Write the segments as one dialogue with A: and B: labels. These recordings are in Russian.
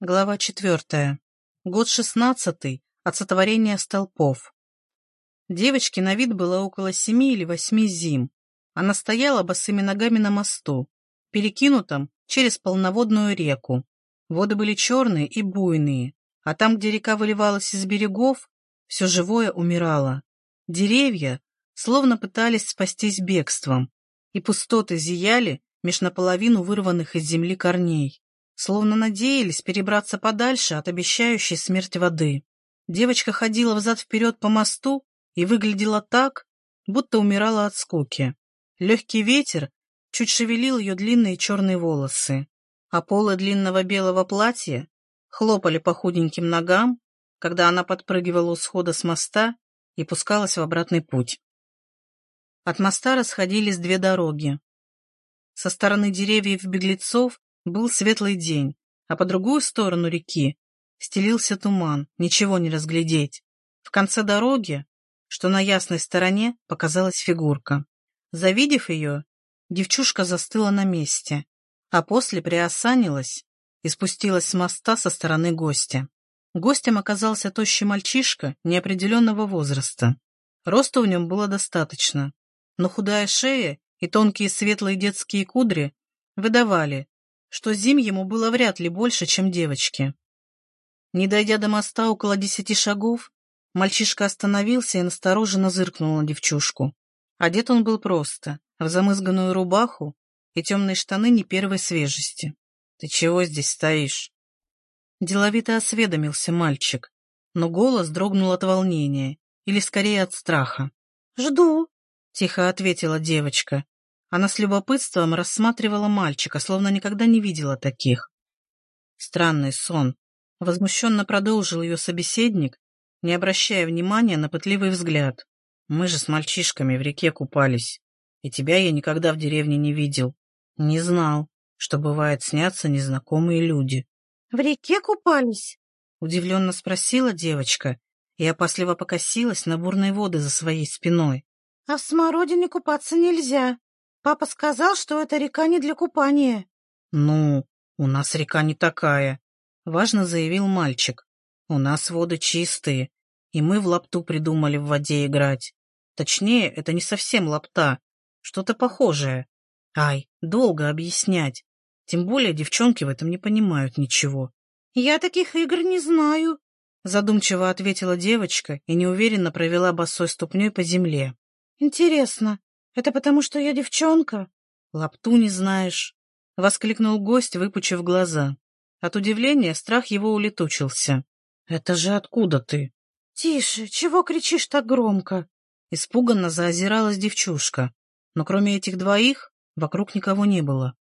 A: Глава четвертая. Год шестнадцатый. От сотворения столпов. Девочке на вид было около семи или восьми зим. Она стояла босыми ногами на мосту, перекинутом через полноводную реку. Воды были черные и буйные, а там, где река выливалась из берегов, все живое умирало. Деревья словно пытались спастись бегством, и пустоты зияли меж наполовину вырванных из земли корней словно надеялись перебраться подальше от обещающей смерть воды. Девочка ходила взад-вперед по мосту и выглядела так, будто умирала от скуки. Легкий ветер чуть шевелил ее длинные черные волосы, а полы длинного белого платья хлопали по худеньким ногам, когда она подпрыгивала у схода с моста и пускалась в обратный путь. От моста расходились две дороги. Со стороны деревьев беглецов был светлый день, а по другую сторону реки стелился туман, ничего не разглядеть. В конце дороги, что на ясной стороне, показалась фигурка. Завидев ее, девчушка застыла на месте, а после приосанилась и спустилась с моста со стороны гостя. Гостем оказался тощий мальчишка неопределенного возраста. Роста в нем было достаточно, но худая шея и тонкие светлые детские кудри выдавали, что зим ему было вряд ли больше, чем девочке. Не дойдя до моста около десяти шагов, мальчишка остановился и настороженно зыркнул на девчушку. Одет он был просто, в замызганную рубаху и темные штаны не первой свежести. «Ты чего здесь стоишь?» Деловито осведомился мальчик, но голос дрогнул от волнения или скорее от страха.
B: «Жду», —
A: тихо ответила девочка, она с любопытством рассматривала мальчика, словно никогда не видела таких. Странный сон. Возмущенно продолжил ее собеседник, не обращая внимания на пытливый взгляд. Мы же с мальчишками в реке купались, и тебя я никогда в деревне не видел. Не знал, что бывает снятся незнакомые люди.
B: — В реке купались?
A: — удивленно спросила девочка и опасливо покосилась на бурные воды за своей спиной.
B: — А в смородине купаться нельзя. Папа сказал, что эта река не для купания.
A: Ну, у нас река не такая, важно заявил мальчик. У нас воды чистые, и мы в лапту придумали в воде играть. Точнее, это не совсем лапта, что-то похожее. Ай, долго объяснять. Тем более девчонки в этом не понимают ничего.
B: Я таких игр не знаю,
A: задумчиво ответила девочка и неуверенно провела босой ступней по земле.
B: Интересно, это потому, что я девчонка?
A: Лапту не знаешь, — воскликнул гость, выпучив глаза. От удивления страх его улетучился. Это же откуда ты?
B: Тише, чего кричишь так громко?
A: Испуганно заозиралась девчушка, но кроме этих двоих вокруг никого не было.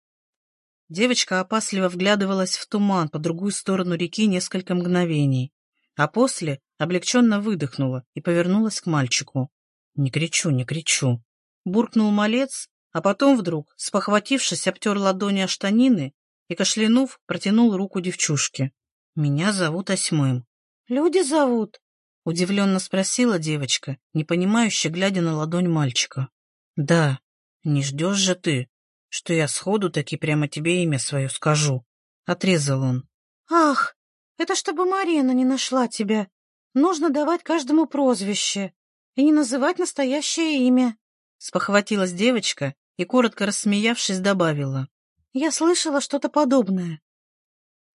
A: Девочка опасливо вглядывалась в туман по другую сторону реки несколько мгновений, а после облегченно выдохнула и повернулась к мальчику. «Не кричу, не кричу буркнул малец, а потом вдруг, спохватившись, обтер ладони о штанины и, кашлянув, протянул руку девчушке. «Меня зовут Осьмым».
B: «Люди зовут?»
A: — удивленно спросила девочка, непонимающе глядя на ладонь мальчика. «Да, не ждешь же ты, что я сходу таки прямо тебе имя свое скажу», — отрезал он.
B: «Ах, это чтобы Марина не нашла тебя. Нужно давать каждому прозвище и не называть настоящее имя».
A: Спохватилась девочка и, коротко рассмеявшись, добавила.
B: «Я слышала что-то подобное».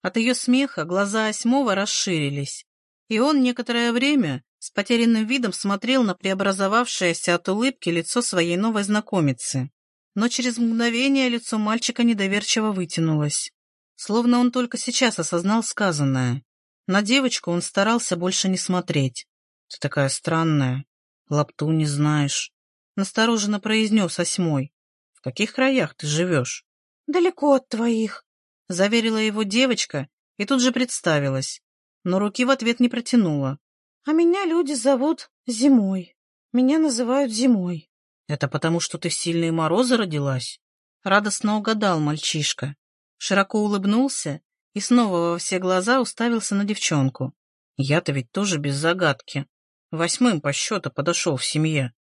A: От ее смеха глаза Осьмова расширились, и он некоторое время с потерянным видом смотрел на преобразовавшееся от улыбки лицо своей новой знакомицы. Но через мгновение лицо мальчика недоверчиво вытянулось, словно он только сейчас осознал сказанное. На девочку он старался больше не смотреть. «Ты такая странная, лапту не знаешь». Настороженно произнес осьмой. «В каких краях ты живешь?»
B: «Далеко от твоих», —
A: заверила его девочка и тут же представилась, но руки в ответ не протянула.
B: «А меня люди зовут Зимой. Меня называют Зимой».
A: «Это потому, что ты в сильные морозы родилась?» Радостно угадал мальчишка. Широко улыбнулся и снова во все глаза уставился на девчонку. «Я-то ведь тоже без загадки. Восьмым по счету подошел в семье.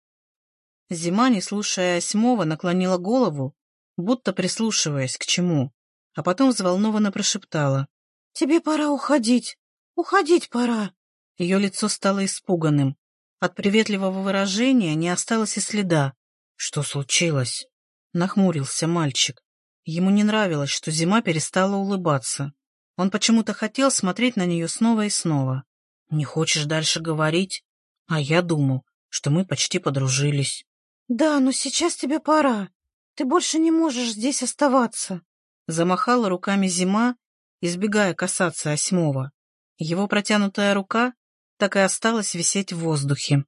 A: Зима, не слушая Осьмова, наклонила голову, будто прислушиваясь к чему, а потом взволнованно прошептала.
B: тебе пора уходить. Уходить пора.
A: Ее лицо стало испуганным. От приветливого выражения не осталось и следа. Что случилось? Нахмурился мальчик. Ему не нравилось, что зима перестала улыбаться. Он почему-то хотел смотреть на нее снова и снова. «Не хочешь дальше говорить? А я думал, что мы почти подружились».
B: «Да, но сейчас тебе пора. Ты больше не можешь здесь оставаться».
A: Замахала руками зима, избегая касаться осьмого. Его протянутая рука так и осталась висеть в воздухе.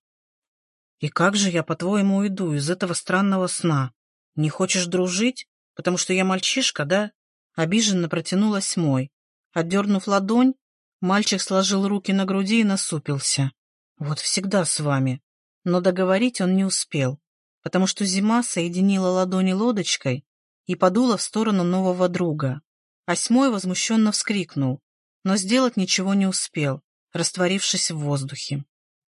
A: «И как же я, по-твоему, уйду из этого странного сна? Не хочешь дружить? Потому что я мальчишка, да?» Обиженно протянулась мой. Отдернув ладонь, мальчик сложил руки на груди и насупился. «Вот всегда с вами». Но договорить он не успел, потому что зима соединила ладони лодочкой и подула в сторону нового друга. Осьмой возмущенно вскрикнул, но сделать ничего не успел, растворившись в воздухе.